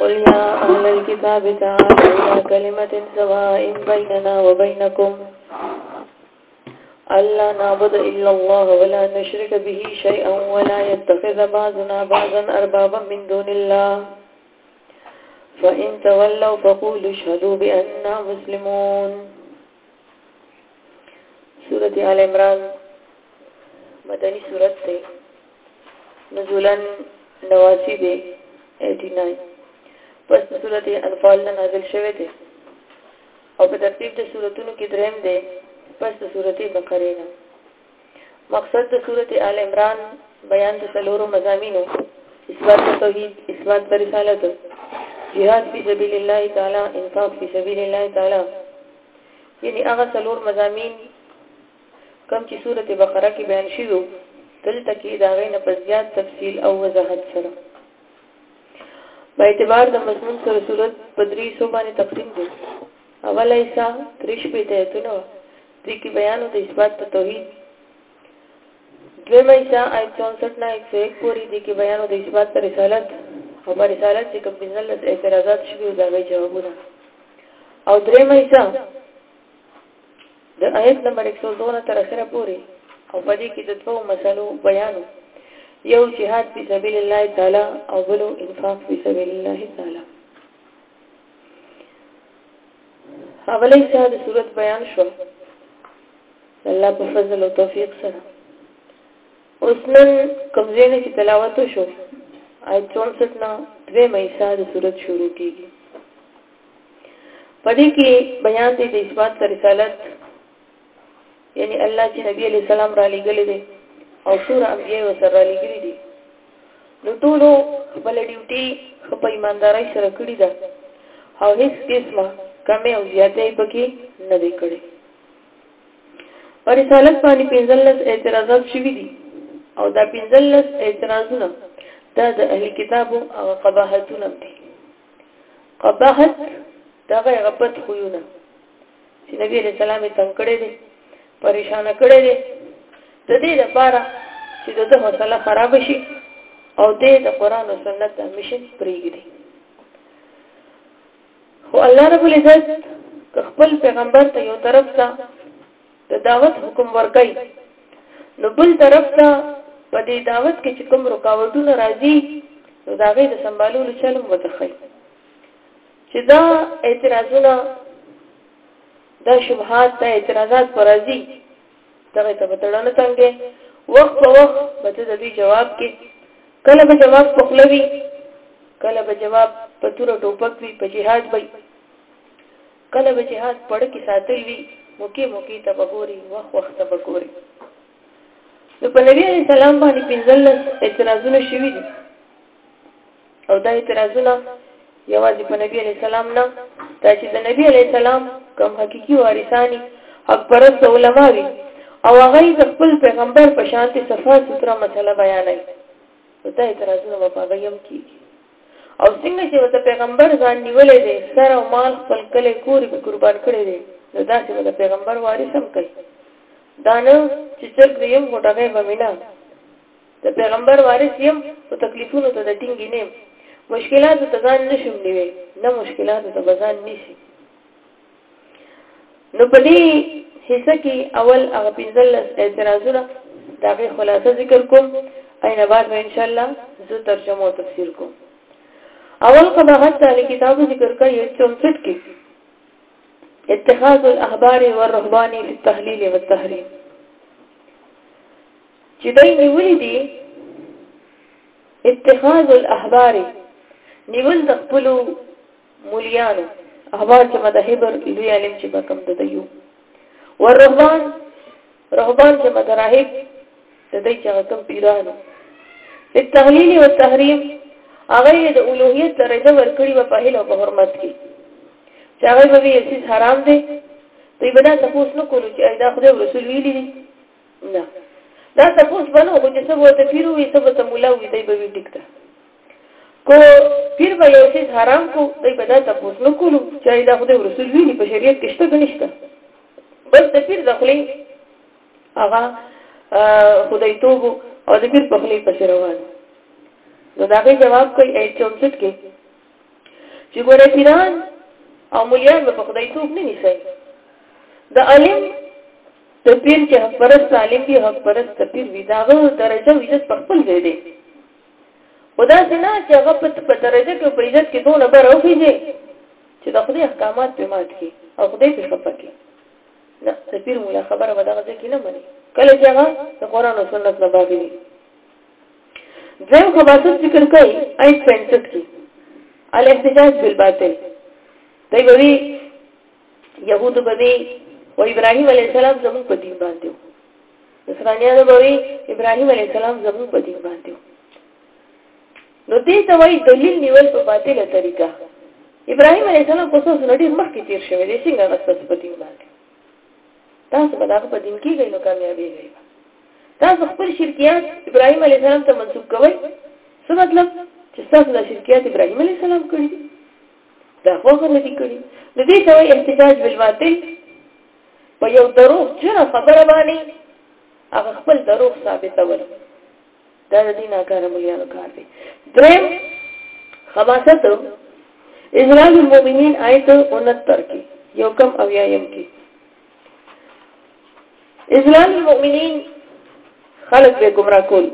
قل يا أهل الكتاب تعالوا إلى كلمة سواء بيننا وبينكم ألا نعبد إلا الله ولا نشرك به شيئا ولا يتخذ بعضنا بعضا أربابا من دون الله فإن تولوا فقولوا اشهدوا بأننا مسلمون سورة آل عمران مدنی سورت تے نزولا نواسی دے 89 پس سورت انفال نه نازل شوه دی او په ترتیب د سوراتونو کې دریم دی پس د سورته بقره نه مقصد د سورت آل عمران بیان د څلورو مزامینو اثبات توحید اثبات پر رسالت جهاد فی سبیل الله تعالی انفاق فی سبیل الله تعالی یعنی هغه څلور مزامین کم چې سورت بقره کې بیان شوی دلته کې دا غي نه په زیات تفصیل او وضاحت سره په اعتبار د مضمون سره صورت په درې سو باندې تقسیم دي اوله ایسا تریش په تهتونه دې کې بیان او د اثبات په توحید دویمه حصہ آیت 64 نه 101 پورې دې کې بیان او د اثبات پر رسالت او پر رسالت چې کوم بنلس اعتراضات شوي او دا غي جوابونه او دریمه حصہ د آیت نمبر 102 تر اخره پورې او په دې کې د دوو مسلو بیان یو جهاد په سبیل الله تعالی او بل انفاق په سبیل الله تعالی اوله حصہ د صورت بیان شو الله په فضل او توفیق سره اوس نن کوم ځای چې تلاوت شو آیت 64 نه دوه مېسا د صورت شروع کیږي پدې کې بیان دی د اثبات تر رسالت یعنی الله چې نبی علی سلام را لګلې دي او سور انبیاء وسره را لګلې دي نو ټولو خپل ډیوټي خپل ایمانداري سره کړی ده او هیڅ قسمه کمې او زیاتې پکې نه دی کړی پر رسالت باندې 15 اعتراضات شوي دي او دا 15 اعتراضونه دا د اهل کتابو او قباحتونه دي قباحت دغه غبط خوونه چې نبی عليه السلام یې تنګ کړی دی پریشان کړی دی د دې لپاره چې دغه مسله خراب شي او دې د قران او سنت د مشن پریږدي خو الله رب العزت خپل پیغمبر ته یو طرف ته د دعوت حکم ورکړي نو بل طرف ته په دې دعوت کې چې کوم رکاوټونه راځي نو دا غي د سمبالولو چلم وتخی چې دا اعتراضونه دا شبهات دا اعتراضات پر راځي دغه ته بتړه نه تنګې وخت په وخت به ته د دې جواب کې کله به جواب پخلوي کله به جواب په تور ټوپک وي په جهاد وي کله به جهاد پړ کې ساتل وي موکي موکي ته بګوري وخت وخت ته بګوري نو په نبی عليه السلام باندې پنځلس اعتراضونه شوي دي او دا اعتراضونه یوازې په نبی علی سلام نه دا چې د نبی علی سلام کوم حقيقي وارثانی حق پرست علما وي او هغه د خپل پیغمبر په شانتي صفه ستره مسله بیانوي دا اعتراضونه په هغه هم کیږي او څنګه چې د پیغمبر ځان نیولې دي سر او مال خپل کله کورې په قربان کړې دي نو دا چې د پیغمبر وارث هم کوي دا نه چې څوک دې یو غټه به مینا د پیغمبر وارث یم او تکلیفونو ته د ټینګې نه یم مشکلاتو ته ځان نشم نیوی نه مشکلاتو ته به ځان نیسي نو په دې حصہ کې اول هغه پنځلس اعتراضونه د هغې خلاصه ذکر کوم اينه بعد به ان شاء الله زه ترجمه او تفسیر کوم اول قباحت تعالی کتاب ذکر کوي 64 کې اتخاذ الاحبار والرهبان في التحليل والتحريم چې دوی نیولي دي اتخاذ الاحبار نیول د خپل مولیانو احبار چې مذهبر لوی عالم چې کوم د دیو ورهبان رهبان چې مذاهب د دې چې کوم پیرانو په تحلیل او تحریم هغه د اولوہیت درجه ورکړي و په هله او په حرمت کې چې هغه به یې حرام دي دوی به دا تاسو نو کولو چې دا خدای رسول ویلي دي نه دا تاسو بنو خو چې سبو ته پیرو وي سبو ته مولا وي دی به وی ټیک ده کو پیر به یو شی حرام کو دی به دا تاسو نو کولو چې دا خدای رسول ویلي په شریعت کې شته نشته بس د پیر دخلي هغه خدای توب او د پیر په خلی پس روان نو دا به جواب کوي ای چومچټ کې چې ګوره پیران او مليان په خدای توب نه نیسي د عالم ته پیر چې حق پرست عالم وي حق پرست پیر وي دا غو درجه او عزت په خپل ځای دی خدا سينه چې هغه په درجه کې په عزت کې دونه بر او کیږي چې د خدای احکامات په مات کې او خدای په خپه کې نه د پیر مولا خبره به دغه ځکه نه مني کله چې هغه د قران او سنت نه باغی وي زم خبرت ذکر کوي آیت 65 کې الاحتجاج بالباطل دی وی يهود به وي او ابراهيم عليه السلام زموږ په دین باندې و نصرانيان به وي ابراهيم عليه السلام زموږ په دین باندې و نو دې ته وایي دلیل نیول په باطله طریقه ابراهيم عليه السلام په څو سره ډېر مخکې تیر شوی دی څنګه غسل په دین باندې تاسو به دا په دین کې غي نو کامیابی غي تاسو خپل شرکیات ابراهيم عليه السلام ته منسوب کوئ څه مطلب چې تاسو د شرکیات ابراهيم عليه السلام کړی دي دا خو هغه ندی کړی نو دې ته وایي احتجاج بالباطل په یو دروغ جره خبره باندې هغه خپل دروغ ثابتول دا د دین کار مليانو کار دی دریم خباست اسلام المؤمنین آیت 69 کې یو کم او یایم کې اسلام المؤمنین خلق به گمراه کول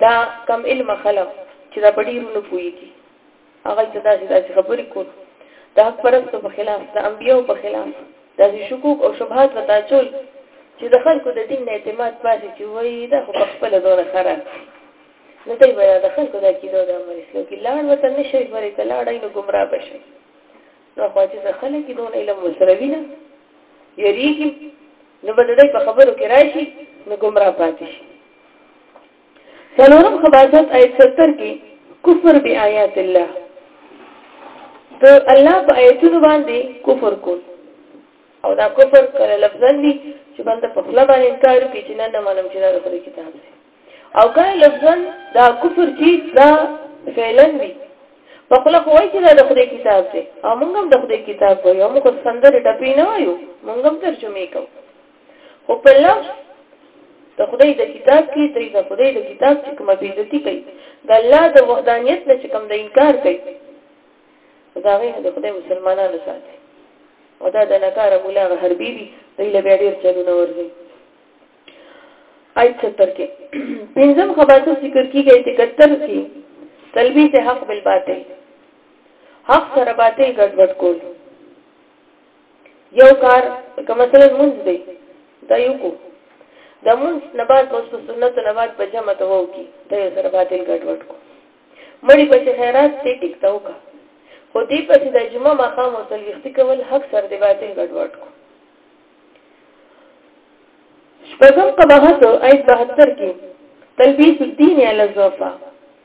دا کم علم خلق چې دا پډیرونه پوي کی هغه ته داسې داسې خبرې کول د حق پرستو په خلاف د انبیو په خلاف داسې شکوک او شبهات وتا چول چې د خلکو د دین نه اعتماد پاسي چې وایي دا خو په خپل دور خراب نو دوی بیا د خلکو د کیدو د عمل اسلام کې لاړ وته نشي پرې ته لاړ نو گمراه بشي نو خو چې د خلکو دون علم مسروي نه یریږي نو بده په خبرو کې راشي نو گمراه پاتې شي څلورم خباثت آیت 70 کې کفر بیاات الله د الله په آیتونو باندې کفر کول او دا کفر کله لفظاً دي چې باندې په خپل باندې انکار کوي چې نه نه منم چې دا د خپل کتاب دی او کله لفظاً دا کفر چې دا فعلاً دي په خپل خو وایي چې دا د خپل کتاب دی او موږ هم د خپل کتاب وایو موږ څنګه ټپی نه وایو موږ هم ترجمه کوو خو په لفظ د خدای د کتاب کې دوی د خدای د کتاب چې کومه بیزتی کوي د الله د وحدانیت نه چې کوم د انکار کوي دا غي نه د خدای مسلمانانو ساتي او دا د نکاره مولا غربي دي دوی له بیا ډیر چلونه ورځي آیت 70 کې پنځم خبرو ذکر کیږي چې 71 کې تلبیس حق بالباطل حق سره باطل ګډوډ کول یو کار که مثلا مونږ دی دا یو کو د مونږ نه بعد بس په سنت نه بعد په جمع ته وو کی دا یو سره باطل ګډ وډ کو مړی په خیرات ته ټیک تا وکا خو دې په د جمعه مقام او تلويختي کول حق سر دی باطل ګډ وډ کو شپږم قباحت آیت 72 کې تلبیس الدین علی الزوفا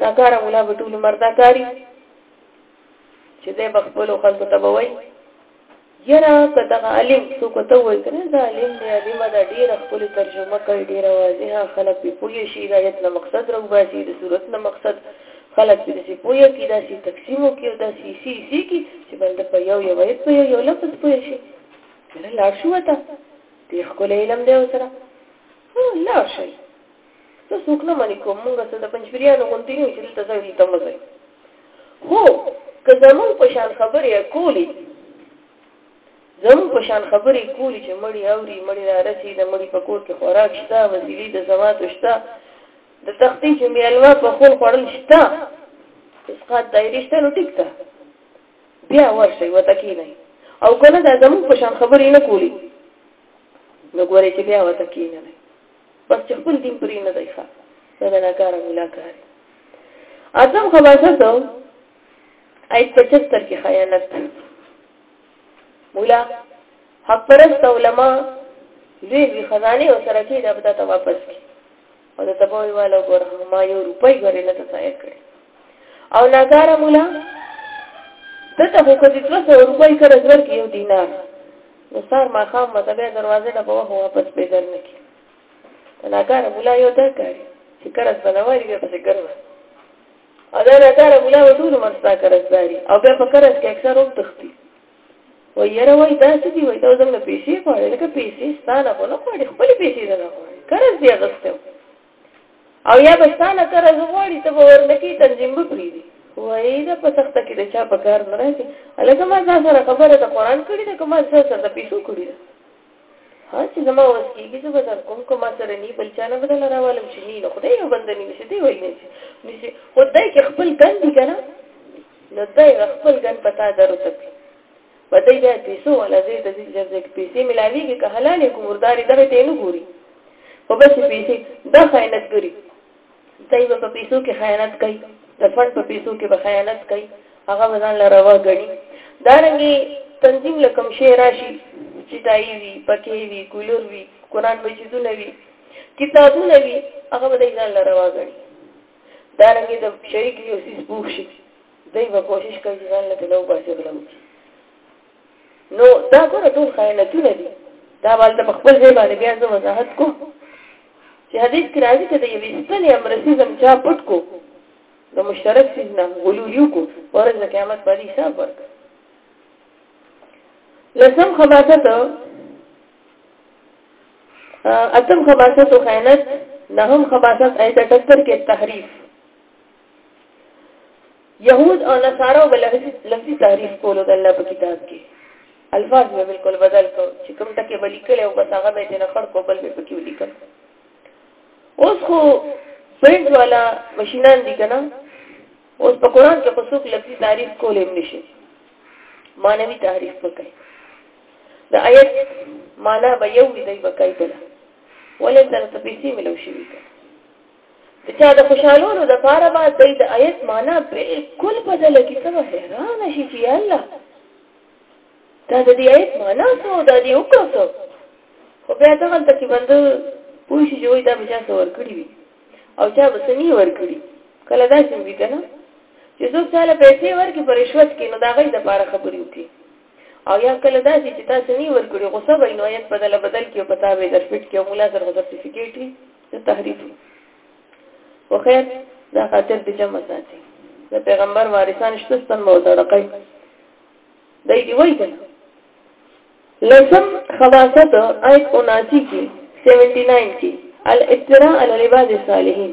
دا کار مولا به ټول عمر دا کاری چې د بخبل خلکو ته وای یرا کداغه علم سو کو ته وای کنه دا علم دی علم دا ډیر خپل ترجمه کوي ډیر واضحه خلک په پوهې شي دا یت نه مقصد راو باسي د صورت نه مقصد خلک په دې پوهه کې دا سي تقسیمو کې دا سي سي سي کې چې بل په یو یو یت په یو لفظ پوهې شي نه لا شو ته دې خپل علم دی وسره لا شي دا څوک نه مني کوم موږ څه د پنځپیریانو غونډې نه چې دلته ځای دلته مزه هو که زمون په شان خبرې کولی زمون په شان خبرې کولی چې مړی اوري مړی را رسی د مړی په کور کې خوراک شته وسیلې د زمات شته د تختې چې میلمه په خور خوړل شته اسقاط دایری شته نو ټیک ده بیا ورشي وته کې نه او کنه دا زمون په شان خبرې نه کولی نو ګورې چې بیا وته کې نه بس چې خپل دین پرې نه دی ښه دا د ناکاره ملا کار اتم خباست ایت پچستر کې خیانت مولا حق پرست علما لوی وی خزانه او سره کې دا پتا ته واپس کی او دا تبوی والا ګور ما یو روپۍ غره نه تصایق کړي او ناګاره مولا دته خو کدي 300 روپۍ کړه زر کې یو دینار نو سار ما خام مته به دروازه ته په وخت واپس پیدل نکي ناګاره مولا یو دا کوي چې کړه بنواري به پسې ګرځي او دا ناګاره مولا و ټول مرستا کړځاري او بیا په کړه کې اکثر هم تختی و یره وای دا څه دی وای دا زموږ پیسې غواړي لکه پیسې ستانه په نه غواړي خپل پیسې نه غواړي کړه دې غوښته او یا به ستانه کار زغوړي ته ورلکی تنظیم به پریدي وای دا په سخته کې د چا په کار نه راځي الکه ما ځا سره خبره د قران کړي ده کومه ځا سره د پیسو کړي ده ها چې زما وس کېږي زه به در کوم کوم سره نی بل چا نه بدل راوالم چې نی نو خدای یو بندنی نشي دی وای نه نشي خدای کې خپل ګن دي کنه نو دای خپل ګن پتا درو تک په دې بیا پیسو ولا ځای ته ځي چې هر ځای کې پیسې ملاویږي که حلالې که مردارې دغه ته یې نه ګوري خو بس پیسې دا خیانت ګري دی به په پیسو کې خیانت کوي د فند په پیسو کې به خیانت کوي هغه به ځان له روا ګڼي دارنګې تنظیم له کوم شی راشي چې دای وي پکې وي کولر وي قرآن مجیدونه وي کتابونه وي هغه به ځان له روا ګڼي دارنګې د شریک یو سیس پوښي دوی به کوشش کوي چې ځان له تنه وباسي غلا وکړي نو دا ګوره ټول خیانتونه دي دا والته په خپل ځای باندې بیا زه وضاحت کوم چې حدیث کې راځي چې د یوې ستنې امرسیزم چا پټ کو د مشترک سیز نه غلول یو کو ورځ د قیامت باندې حساب ورک لسم خباثت اتم خباثت و خیانت نهم خباثت ایت 78 کې تحریف يهود او نصارا به لفظي تحریف کولو د الله په کتاب کې الفاظ به بالکل بدل کو چې کوم ټکی به لیکل او بس هغه به نه خړ کو بل به پکې لیکل اوس خو پرنټ والا ماشينان دي کنه اوس په قران کې قصوک لفظي تعریف کولې نشي مانوي تعریف وکړي د آیت معنا به یو دی وکړي بل ولې تر څه پیسې ملو شي وکړي د چا د خوشحالولو د پاره به د د آیت معنا بالکل بدل کی څه حیران شي چې الله دا د دې آیت معنا څه او دا دې وکړو خو بیا دا غلطه کې باندې پوه شي چې وای دا به چا څه ورکړي وي او چا به څه نه ورکړي کله دا چې وي کنه چې څوک چاله پیسې ورکړي په رشوت کې نو دا غي د پاره خبرې وکړي او یا کله دا چې تاسو نه ورکړي غصه وای نو آیت بدل بدل کې او پتا به درفټ کې مولا سره سرټیفیکیټ د تحریف خو خیر دا خاطر د جمع ساتي د پیغمبر وارثان شته ستن مو تړقای دای دی وای کنه لسم خواصت آیت 79 کې 79 کې الافتراء علی العباد الصالحین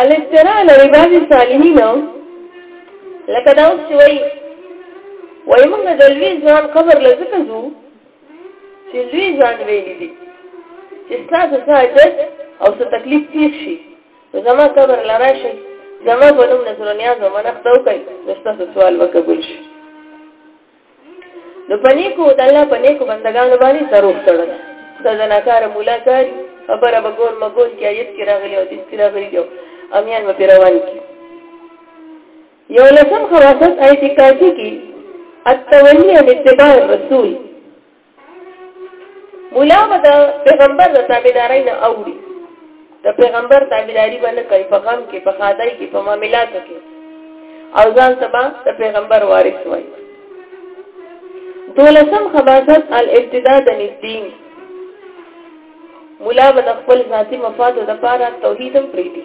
الافتراء علی عباد الصالحین لکه دا اوس چې وایي وایي موږ د لوی ځوان قبر له ځکه ځو چې لوی ځوان ویلي دي چې ستاسو څه حاجت او څه تکلیف تېر شي نو زما قبر له راشي زما په نوم نظرنیاز ومنښته وکړئ نو ستاسو سوال به قبول شي نو پنې کو د الله پنې کو بندگانو باندې سروخ تړل دا زناکار مولا کاری خبره به ګول مګول کې آیت کې راغلی او دې کې راغلی یو امیان به روان کی یو لسم خواصت آیت کاتی کی التولی عن اتباع الرسول مولا به د پیغمبر د تابعدارۍ نه اوړي د پیغمبر تابعداري باندې کوي په غم کې په خادای کې په معاملاتو کې او ځان سبا د پیغمبر وارث وای دولسم خباثت الابتداء د نزدین مولا به د خپل ذاتی مفاد لپاره توحیدم پریدي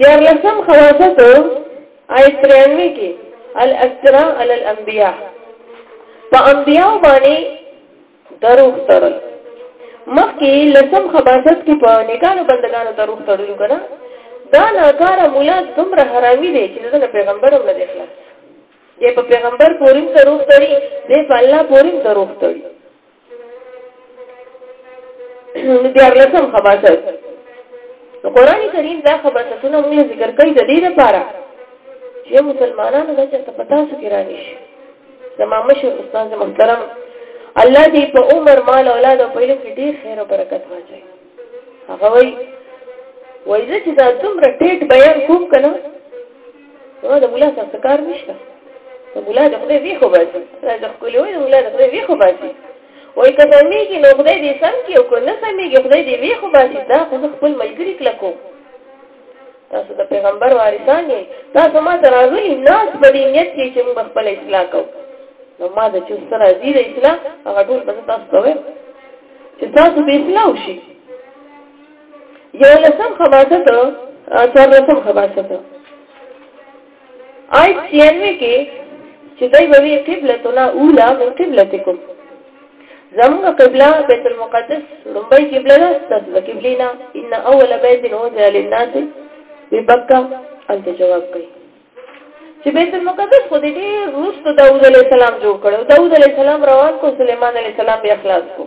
دیارلسم خواصت آیت ترانوی کی الاسترا علی الانبیاء په انبیاء باندې دروغ تړل مخکې لسم خباست کې په نیکانو بندگانو دروغ تړلو کنه دا ناکاره مولا دومره حرامي دی چې دغه پیغمبر هم نه دی خلاص دی په پیغمبر پوریم دروغ تړي دی په الله پوریم دروغ تړي دیارلسم خباست نو قران کریم دا خباستونه موږ ذکر کوي د دې لپاره چې مسلمانانو د چا په تاسو کې راني شي زموږ مشر استاد محترم الله دې په عمر مال اولاد او په علم کې ډېر خیر او برکت واچوي هغه وای وای زه چې دا دومره ټیټ بیان کوم کنه نو د مولا سره کار نشته د مولا د خدای وی خو باسي دا د خپل وی د مولا د خدای وی خو باسي وای که سمېږي نو خدای دې سم کړي او که نه سمېږي خدای دې وی خو باسي دا خو خپل ملګری کلکو تاسو د پیغمبر وارثان یې تاسو ما ته راغلي ناس په دې نیت کې چې موږ خپل اصلاح کوو نو ما د چې سره دې د اصلاح هغه ټول به تاسو ته وایم چې تاسو به اصلاح وشي یو لسم خباثت او څلورم خباثت آیت سیانوی کې چې دای به وی قبلتنا اولا من قبلتکم زموږ قبله بیت المقدس لومبۍ قبله ده تاسو د قبلې نه ان اول بیت وضع للناس ببکا انت جواب کوي چې بیت المقدس خو دې ډېر وروسته داوود علیه السلام جوړ کړو داوود علیه السلام روان کو سليمان علیه السلام بیا خلاص کو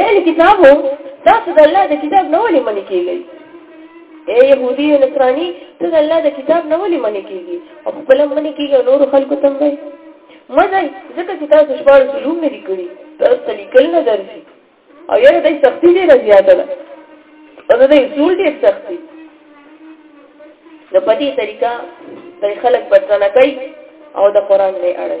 اهل کتاب هم تاسو د الله د کتاب نه ولې منې کېږئ اے يهودي او نصراني ته د الله د کتاب نه ولې منې کېږي او خپل منې کېږي نور خلکو ته وایي مزه ځکه چې تاسو شپږ علوم نه لیکلي تاسو ته لیکل نه درځي او یاره دای سختی دی را زیاده ده او دای اصول ډیر سختی نو په دې طریقه د خلک پټنه کوي او د قران نه اړي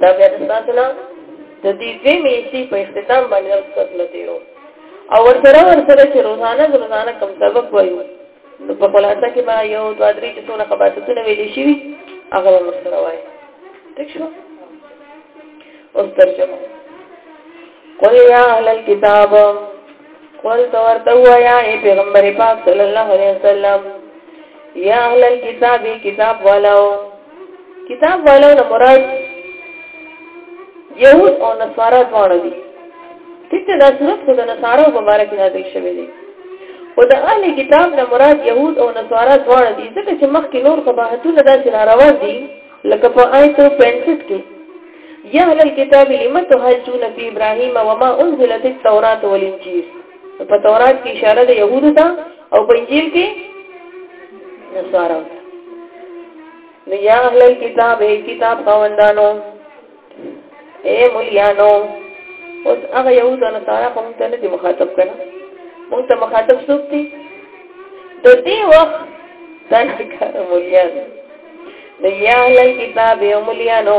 دا بیا د تاسو نه د دې دوی میشي په اختتام باندې د تاسو نه تیرو او ورسره ورسره چې روزانه روزانه کم سبق وایو نو په خلاصه کې به یو دوه درې چې څونه خبرتونه ویلې شي هغه ورسره وایي ٹھیک شو اوس ترجمه قل یا اهل الكتاب قل تورته وایا ای پیغمبر پاک صلی الله علیه وسلم یا اهل الكتاب کتاب والو کتاب والا نه مراد یهود او نصارا دواړه دي ټیک ده دا صورت خو د نصارا په باره کې نازل شوی دی او د اهل کتاب نه مراد یهود او نصارا دواړه دي ځکه چې مخکې نور قباحتونه داسې را روان دي لکه په آیت 65 کې یا اهل الكتاب لم تهاجون فی ابراهیم وما انزلت التوراۃ والانجیل په تورات کې اشاره د يهودو ته او په انجیل کې نصارو ته نو یا اهل الكتاب هي کتاب خوندانو اے مليانو اوس هغه يهودو نه سره کوم ته نه مخاطب کړه مونږ ته مخاطب څوک دي د دې وخت دا کار مليانو نو یا اهل الكتاب هي مليانو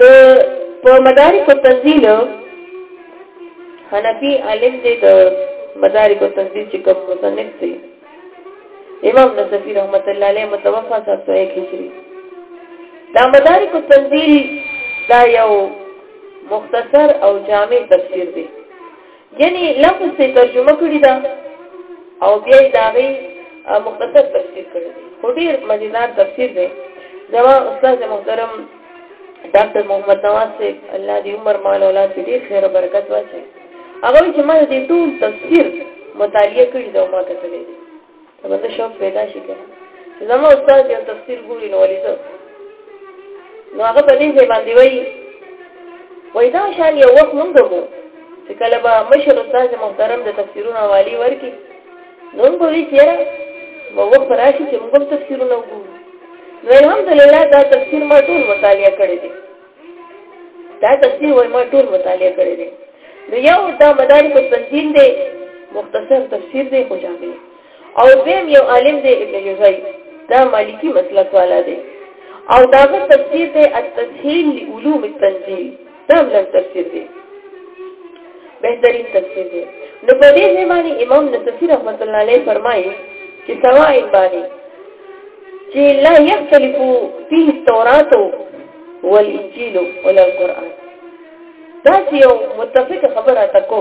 د په مدارک التنزيل حنفي عالم دی د مدارک التنزيل چې کوم مصنف دی امام نصفی رحمت الله علیه متوفا 701 هجری دا مدارک التنزيل دا یو مختصر او جامع تفسیر دی یعنی لفظ ته ترجمه کړی دا او بیا یې دا غي مختصر تفسیر کړی دی خو ډیر مزیدار تفسیر دی زما استاد محترم ډاکټر محمد نواز سے الله دې عمر مال اولاد دې ډیر خیر او برکت واچي هغه چې ما دې ټول تفسیر مطالعه کړی دا ما کتلې ته به ته شوق پیدا شي که چې زما استاد یو تفسیر ګوري نو ولې زه نو هغه په دې ځای باندې وایي وایي دا شان یو وخت مونږ وو چې کله به مشر استاد محترم د تفسیرونو حوالې ورکړي نو موږ به وایي چې یاره به وخت راشي چې موږ تفسیرونه وګورو نو الحمدلله دا تفسیر ما ټول مطالعه کړی دی دا تفسیر وای ما ټول مطالعه کړی دی نو یو دا مدارک التنزیل دی مختصر تفسیر دی خو جامع او دیم یو عالم دی ابن جوزی دا مالکی مسلک والا دی او دا غو تفسیر دی التسهیل لعلوم التنزیل دا بلن تفسیر دی بهترین تفسیر دی نو په دې ځای باندې امام نصفی رحمت الله علیه فرمایي چې سواء باندې چې لا يختلف فيه التوراة والانجيل ولا القرآن دا چې یو متفق خبره تکو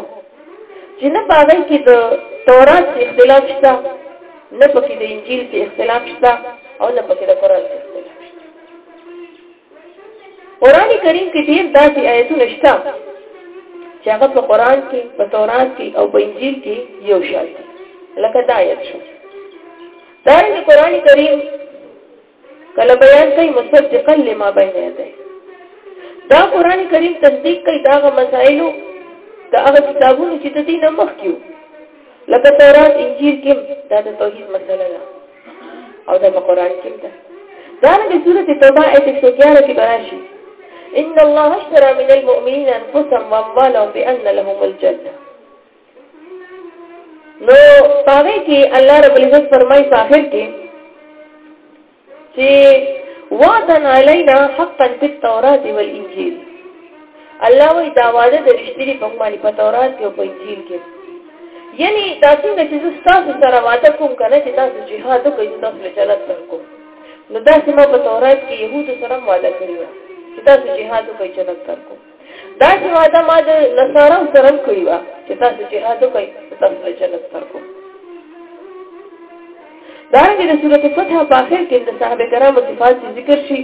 چې نه پاوی کې د تورات کې اختلاف شته نه پکې د انجیل کې اختلاف شته او نه پکې د قرآن کې اختلاف شته قرآن کریم کې ډېر داسې آیتونه شته چې هغه په قرآن کې په تورات کې او په انجیل کې یو شان لکه دا آیت شو دارنګه قران کریم کله بیان کوي مصدقا لما بین یده دا قران کریم تصدیق کوي دا غو مسائلو دا هغه کتابونه چې د دې نه مخکیو لکه تورات انجیل کې دا د توحید مسله ده او دا قران کې ده دا د سورته توبه ایت 111 کې براشي ان الله اشترى من المؤمنين انفسهم واموالهم بان لهم الجنه نو پاره کې الله رب العزت فرمایي په اخر کې چې وعدا علینا حقا فی التوراۃ والانجیل الله وی دا وعده د رښتینی په معنی په تورات او په انجیل کې یعنی دا څنګه چې تاسو سره وعده کوم کنه چې تاسو جهاد کوئ تاسو له جنت سره کوم نو دا سم په تورات کې يهودو سره وعده کړی و چې تاسو جهاد کوئ جنت سره کوم دا چې وعده ما د نصارو سره کړی و چې تاسو جهاد وکړئ تاسو له جنت ترکو دا رنګه د سورته فتح په اخر کې د صحابه کرامو صفات ذکر شي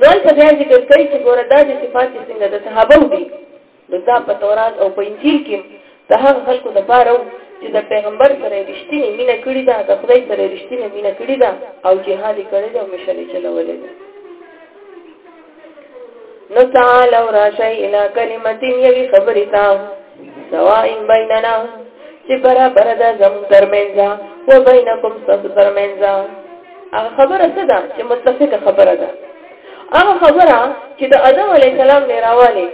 نو په دې ذکر کوي چې ګوره دا د صفات څنګه د صحابه دي نو دا په تورات او په انجیل کې د هغه خلکو لپاره چې د پیغمبر سره رښتینی مینه کړې ده د خدای سره رښتینی مینه کړې ده او جهاد کړی ده او مشرې چلولې ده نو تعالی او راشی الی کلمت یوی خبرې تا سوائن بیننا چې برابر ده زم ترمنځ و بینکم تاسو ترمنځ هغه خبره څه ده چې متفقه خبره ده هغه خبره چې د ادم علی السلام نه راواله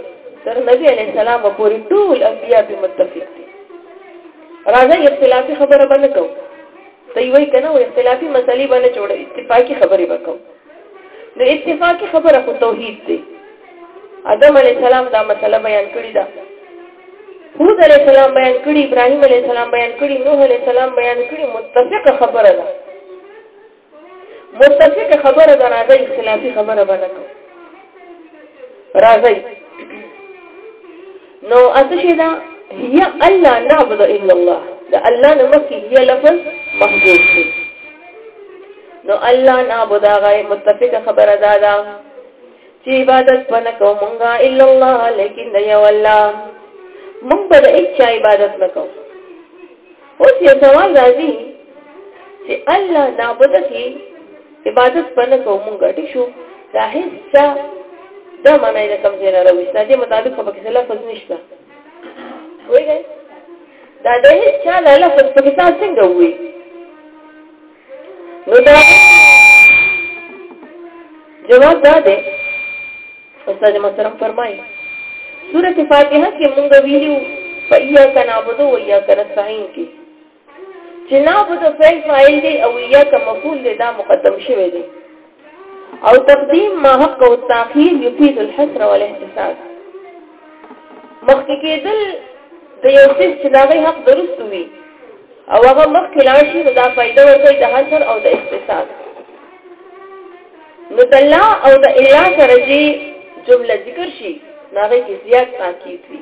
تر نبی علی السلام پورې ټول انبیا په متفق دي راځي اختلافي خبره باندې کو ته وی کنه او اختلافي مسلې باندې جوړه اتفاقی خبره وکاو نو اتفاقی خبره خو توحید دی ادم علی السلام دا مسله بیان کړی دا هود علی السلام بیان کړی ابراهیم علی السلام بیان کړی نوح علی السلام بیان کړی متفق خبره ده متفقه خبره ده راځي اختلافي خبره باندې کو راځي نو اسشي دا هي الله نعبد الا الله دا الله نه مخکې هي لفظ محبوب دی نو الله نعبد هغه متفقه خبره ده دا چې عبادت پنه کوو مونږه الا الله لیکن دی الله مونږ به د هیڅ عبادت نه کوو اوس یو سوال راځي چې الله نعبد کی عبادت پنه کوو مونږ ټیک شو دا هیڅ چا دا معنی نه کوم ځای راوي دا دې مطابق په کې لفظ نشته وایي دا د هیڅ چا لفظ په کې تاسو څنګه وایي نو دا جواب دا دی استاد محترم فرمایي سورۃ فاتحه کې مونږ ویلو فیا کنابود و یا کنستعين کې چې نابود فعل فاعل دی او یا کمفعول دی دا مقدم شوی دی او تقدیم ما حق او تاخير يفيد الحصر والاحتساب مخکې کېدل د یو څه چې دا غي حق درست وي او هغه مخکې لاړ شي نو دا فائدہ ورکړي د حصر او د احتساب نو د الله او د اله سره چې جمله ذکر شي ناغه کې زیات تاکید وي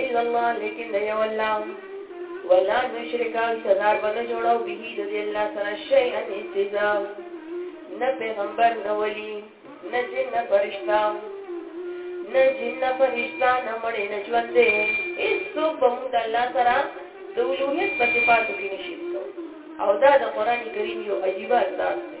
الا الله لیکن د یو الله ولا نشرکا سزار بنه جوړاو به د دې الله سره شی ان سزا نه پیغمبر نه ولی نه جن نه فرشتہ نه جن نه فرشتہ نه مړې نه ژوند دې هیڅ څوک به موږ الله سره د اولوهیت په صفاتو کې نشي او دا د قران کریم یو عجیب انداز دی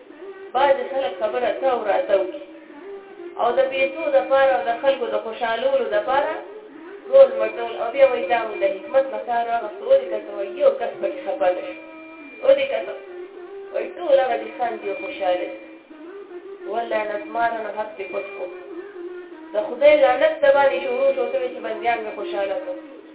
بعضې خلک خبره ته او راتاو کړي او د پیسو دپاره او د خلکو د خوشحالولو دپاره ټول مټول او بیا وایي دا هم د حکمت نه کار واخېست ولې که څه وایي یو کس پکې خفه نه شو ولې که څه وایي ټول هغه دې خاندي او خوشحاله دي والله نظمانه نو حق دې پټ کړو د خدای لعنت د باندې شروع شو ته چې بندیان مې خوشحاله کړو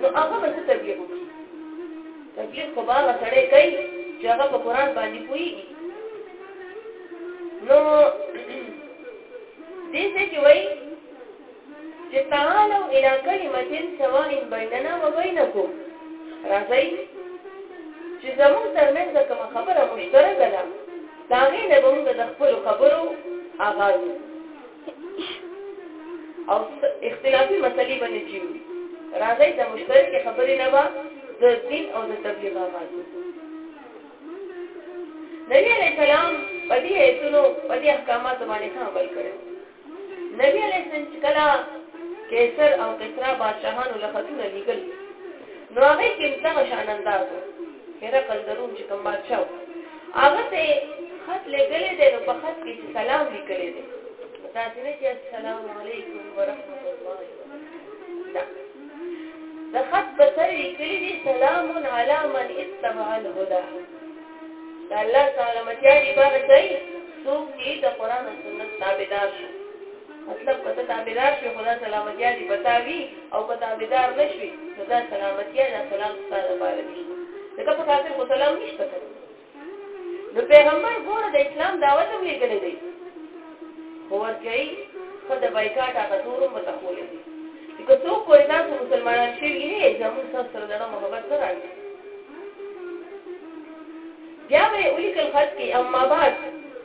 نو هغه به څه تبلیغ وکړي تبلیغ خو به هغه سړی کوي چې هغه په قرآن باندې پوهېږي نو دې څه کې وایي چې تعالو الى کلمه سواء بیننا و بینکم راځئ چې زموږ ترمنځ کوم خبره مشترکه ده دا غي نه به موږ د خپل خبرو آغاز وکړو او اختلافي مسلې باندې چې وي راځي د مشترک خبرې نه با د دین او د تبلیغ آغاز نبی علیہ السلام په دې ایتونو په دې احکاماتو باندې ښه عمل کړو نبی علیہ السلام چې کله کیسر او کسرا بادشاهانو له خطونه لیکل نو هغه کې دغه شان انداز هرقل دروم چې کوم بادشاہ هغه ته خط لګلې ده نو په خط کې چې سلام لیکلې ده دا چې نه چې السلام علیکم ورحمت الله دا د خط په سر لیکلې دي سلام علی من اتبع الهدى دا الله تعالی متیاري باندې څوک چې د قران او سنت تابعدار شي مطلب که ته تابعدار شوې خو دا سلامتیا دې په تا وي او که تابعدار نه شوې نو دا سلامتیا دا سلام ستا دپاره دي ځکه په کافر خو سلام نشته که نو پیغمبر ګوره د اسلام دعوت هم لېږلی دی خو ورکوي خو د بایکاټ هغه تور هم ورته ښولی دی چې که څوک وایي تاسو مسلمانان شوي نه یې زموږ سر سره دغه محبت نه راځي بیا به یې ولیکل خط کې اما بعد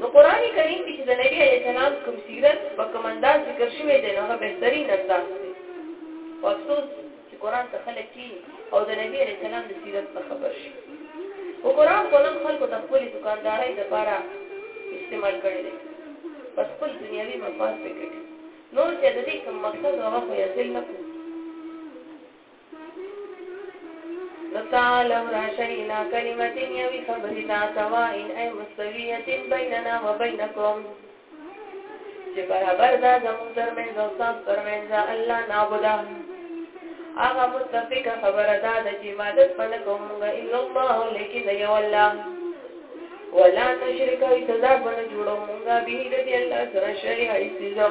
نو قران کریم کې چې د نبی علیه السلام کوم سیرت په کوم انداز ذکر شوی دی نو هغه بهترین انداز دی او افسوس چې قران ته خلک کی او د نبی علیه السلام د سیرت په خبر شي او قران په لږ خلکو د خپل دکاندارۍ لپاره استعمال کړی دی په خپل دنیوي مفاد پکې نور چې د دې کوم مقصد هغه خو یې ځل نه نو تعالو راشئ الى کلمة یوی خبری تا سواء ای مستویة بیننا و بینکم چې برابر دا زمون ترمنځ او تاسو ترمنځ الله نعبده هغه متفقه خبره دا ده چې عبادت پنه کومږه الا الله لیکن یو الله ولا نشرک ایتدا بن جوړو مونږه به دې الله سره شریعه ایتزو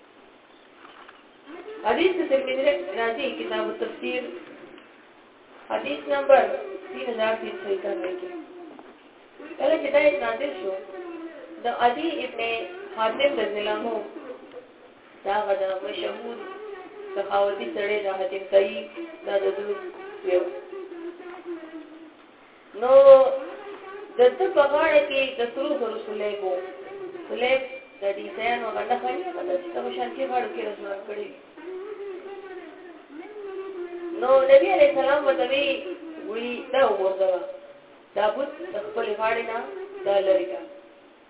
حدیث ته ترمذی راځي کتاب التفسیر حدیث نمبر 3391 کې کله چې دا نازل شو د عدی ابن حاتم رضی الله عنه دا غدا مشهور سخاوتی سره د حاتم کوي دا د دوی یو نو د ده په غاړه کې د سرو زرو سلیب و سلیب د ډیزاین هغه نښه نه هغه داسې کوم شان چې غاړو کې رسول کړي نو نبی علیه السلام ورته وی وی دا وګوره دا بوت د خپل غاړې نه دا لري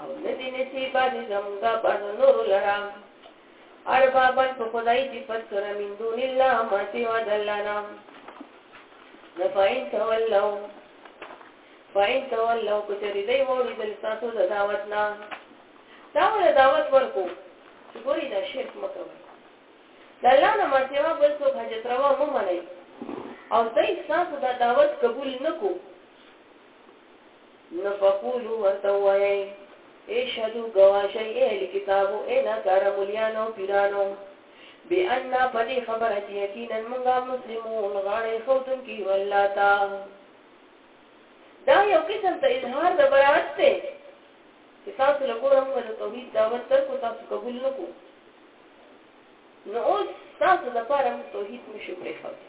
او نه دي نصیباني زمونږ باندې نور لرا اربابا په خدای صفت سره من دون الله ما سوا د الله نه نفاین تولو فاین تولو کچری دی وړي د تاسو د دعوت نه دا ول دعوت ورکو چې ګوري دا شرک مکوي د الله نه ما سوا بل څوک حاجت روا مو منئ او دای تاسو دا دعوت قبول نکو نو فقولو ورته ووایئ، اشهدو ګواه شئ ای اهل کتابو، ای ناکاره ملیانو او پیرانو، بأننا په دې خبره چې یقینا مونږ مسلمون، غاړه ایښودونکي، یو الله ته. دا یو قسم ته اظهار د برائت دی چې تاسو له کوره مونږ د توحید دعوت درکو تاسو قبول نه کو نو اوس تاسو د پاره مونږ توحید نشو پرېښودی.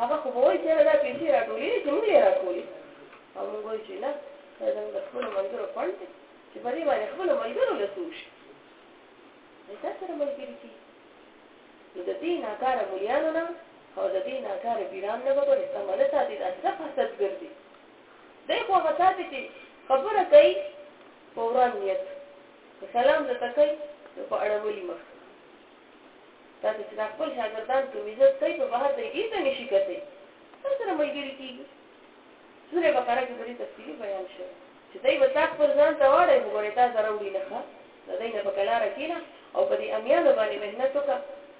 هغه خو به وایي چېرې دا پیسې راټولې دي چې موږ یې راټولې او موږ وایو چې نه دا زموږ د خپلو ملګرو فنډ دی چې په دې باندې خپلو ملګرو له څوک شي له چا سره ملګري کېږي نو د دې ناکاره ملیانو نه او د دې ناکاره پیران نه به بلې سمه نه ساتي دا څه فساد ګرځي دی خو هغه ساتي چې خبره کوي په وران نیت سلام درته کوي نو په اړولي مخ تاسو چې دا خپل شاګردان کوم عزت کوي په بهر ته یې ته نشي کتلی تاسو سره ملګري کېږي سورې بقره کې بری تفصیلي بیان شوی چې دوی به تاسو پر ځان ته واړی خو ګورې تا سره وړي نه ښه د دوی نه په کلاره کېنه او په دې امیانو باندې محنت وکړه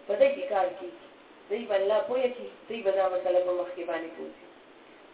په دوی کې کار کېږي دوی به الله پوه کړي دوی به دا مسله په مخکې باندې پوځي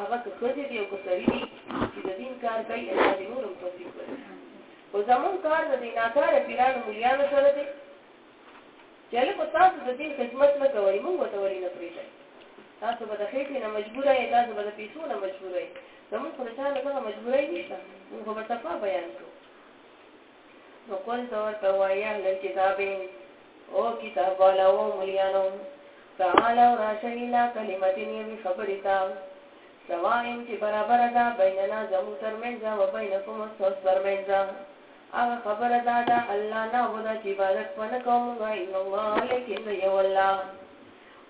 هغه که ښځې دي او که سړي دي چې د دین کار کوي الله دې نور هم توفیق ورکړي خو زمونږ کار د دې ناکاره پیرانو ملیانو سره دی چې هلکو تاسو د دین خدمت نه کوئ موږ ورته ولې نه پرېږدئ تاسو به د خېټې نه مجبوره یې تاسو به د پیسو نه مجبوره یې زمونږ خو د چا نه دغه مجبورۍ نشته موږ به صفا بیان کړو نو قل ته ورته وایه اهل الکتابه او کتاب والاو او ملیانو تعالو راشئ الی کلمة یوی خبری تا سوائن چې برابر ده بیننا زمون ترمنځ او بینکم استوس ترمنځ هغه خبره دا ده الله نعبد چې عبادت ونه کوو موږ الا الله لیکن د یو الله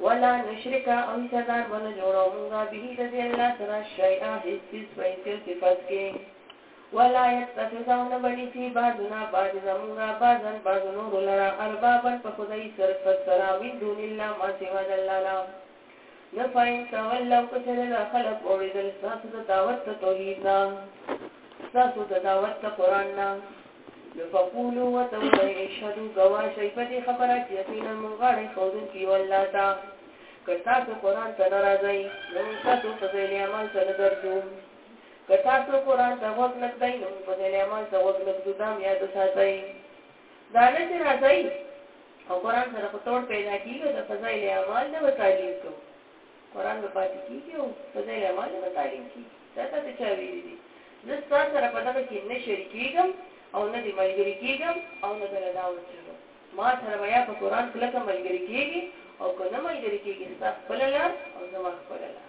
ولا نشرک او صدر ونه جوړو موږ به د الله سره شیئا هیڅ څه په صفات کې ولا يتخذ او نه به نيسي بعضنا بعض زمونږ بعضا بعض نورو لره اربابا په خدايي صرفت سره من دون الله ما سوا د الله نه نه فإن تولوا که چېرې دا خلک واورېدل ستاسو د دعوت د توحید نه ستاسو د دعوت د قرآن نه نو فقولو ورته ووایئ اشهدو ګواه شئ په دې خبره چې یقینا موږ غاړې ښودونکي یو الله ته که تاسو قرآن ته نه راځئ نو موږ ستاسو په ځای عمل ته نه درځو که تاسو قرآن ته غوږ نه ږدئ، نو موږ په دې نعمت ته غوږ نه ږدو، دا هم یاد وساتئ. دا نه چې راځئ او قرآن سره خو توړ پیدا کېږي او د فضایل اعمال نه به تعلیم کوو، قرآن به پاتې کېږي او فضایل اعمال نه به تعلیم کېږي، دا تاسو چا ویلي دي؟ زه ستا سره په دغه کې نه شریکېږم او نه دې ملګري کېږم او نه دله دا وسلو ما سره به یا په قرآن کلکه ملګري کېږي او که نه ملګري کېږي ستا خپله لار او زما خپله لار.